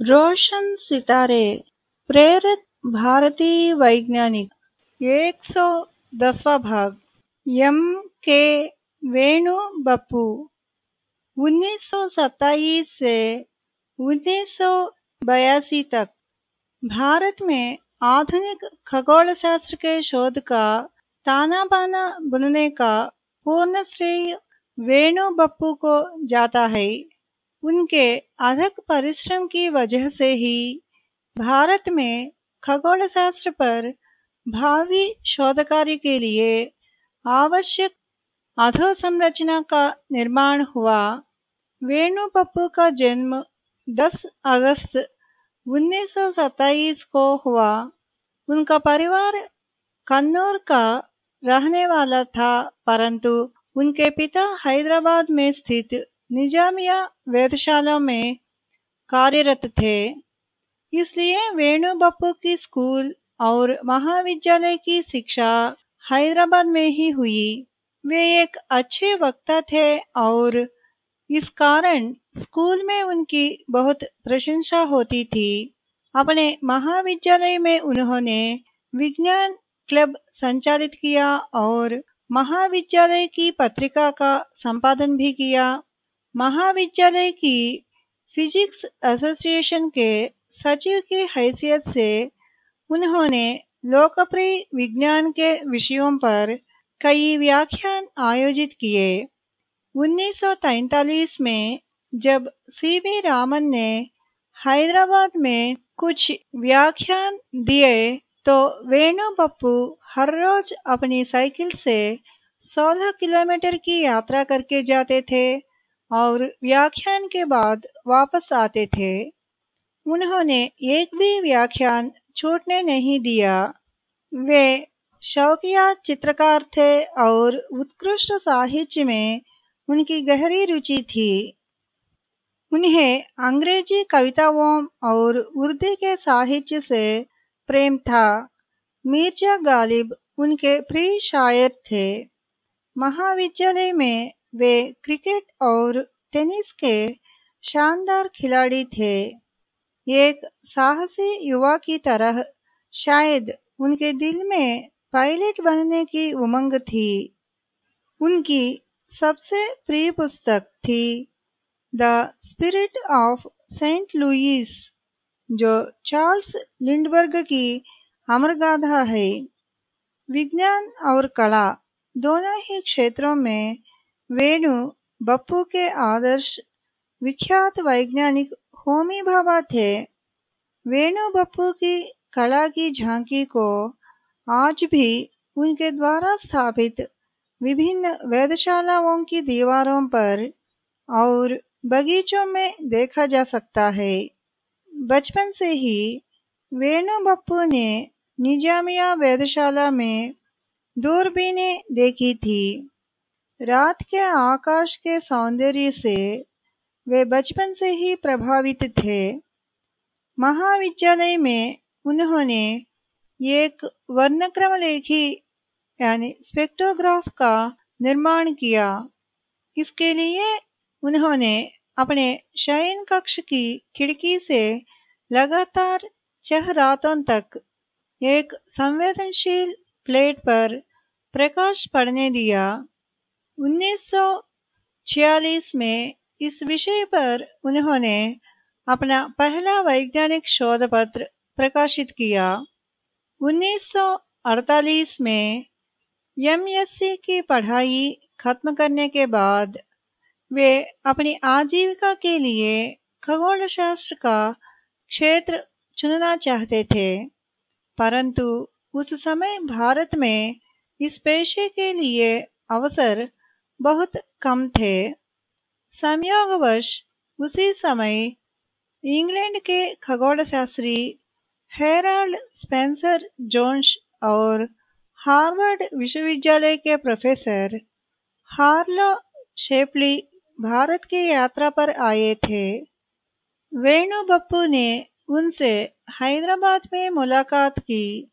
रोशन सितारे, प्रेरित भारतीय वैज्ञानिक, एक सौ दसवा भाग, एम के वेणु बप्पू 1927 से 1982 तक। भारत में आधुनिक खगोल शास्त्र के शोध का ताना बाना बुनने का पूर्ण श्रेय वेणु बप्पू को जाता है। उनके अथक परिश्रम की वजह से ही भारत में खगोल शास्त्र पर भावी शोध कार्य के लिए आवश्यक अधोसंरचना का निर्माण हुआ। वेणु पप्पू का जन्म 10 अगस्त 1927 को हुआ। उनका परिवार कन्नौर का रहने वाला था, परंतु उनके पिता हैदराबाद में स्थित निजामिया वेधशाला में कार्यरत थे, इसलिए वेणु बप्पू की स्कूल और महाविद्यालय की शिक्षा हैदराबाद में ही हुई। वे एक अच्छे वक्ता थे और इस कारण स्कूल में उनकी बहुत प्रशंसा होती थी। अपने महाविद्यालय में उन्होंने विज्ञान क्लब संचालित किया और महाविद्यालय की पत्रिका का संपादन भी किया। महाविद्यालय की फिजिक्स एसोसिएशन के सचिव की हैसियत से उन्होंने लोकप्रिय विज्ञान के विषयों पर कई व्याख्यान आयोजित किए। 1943 में जब सी वी रामन ने हैदराबाद में कुछ व्याख्यान दिए तो वेणु पप्पू हर रोज अपनी साइकिल से 16 किलोमीटर की यात्रा करके जाते थे। और व्याख्यान के बाद वापस आते थे। उन्होंने एक भी व्याख्यान छूटने नहीं दिया। वे शौकिया चित्रकार थे और उत्कृष्ट साहित्य में उनकी गहरी रुचि थी। उन्हें अंग्रेज़ी कविताओं और उर्दू के साहित्य से प्रेम था। मिर्ज़ा गालिब उनके प्रिय शायर थे। महाविद्यालय में वे क्रिकेट और टेनिस के शानदार खिलाड़ी थे। एक साहसी युवा की तरह शायद उनके दिल में पायलट बनने की उमंग थी। उनकी सबसे प्रिय पुस्तक थी the spirit of Saint Louis, जो चार्ल्स लिंडबर्ग की अमरगाथा है। विज्ञान और कला दोनों ही क्षेत्रों में वेणु बप्पू के आदर्श विख्यात वैज्ञानिक होमी भाभा थे। वेणु बप्पू की कला की झांकी को आज भी उनके द्वारा स्थापित विभिन्न वेधशालाओं की दीवारों पर और बगीचों में देखा जा सकता है। बचपन से ही वेणु बप्पू ने निजामिया वेधशाला में दूरबीनें देखी थी। रात के आकाश के सौंदर्य से वे बचपन से ही प्रभावित थे। महाविद्यालय में उन्होंने एक वर्णक्रम लेखी यानी स्पेक्ट्रोग्राफ का निर्माण किया। इसके लिए उन्होंने अपने शयन कक्ष की खिड़की से लगातार छह रातों तक एक संवेदनशील प्लेट पर प्रकाश पड़ने दिया। 1946 में इस विषय पर उन्होंने अपना पहला वैज्ञानिक शोध पत्र प्रकाशित किया। 1948 में एमएससी की पढ़ाई खत्म करने के बाद वे अपनी आजीविका के लिए खगोल शास्त्र का क्षेत्र चुनना चाहते थे, परंतु उस समय भारत में इस पेशे के लिए अवसर बहुत कम थे। संयोगवश, उसी समय इंग्लैंड के खगोल शास्त्री हेराल्ड स्पेंसर जोन्स और हार्वर्ड विश्वविद्यालय के प्रोफेसर हार्लो शेपली भारत की यात्रा पर आए थे। वेणु बप्पू ने उनसे हैदराबाद में मुलाकात की।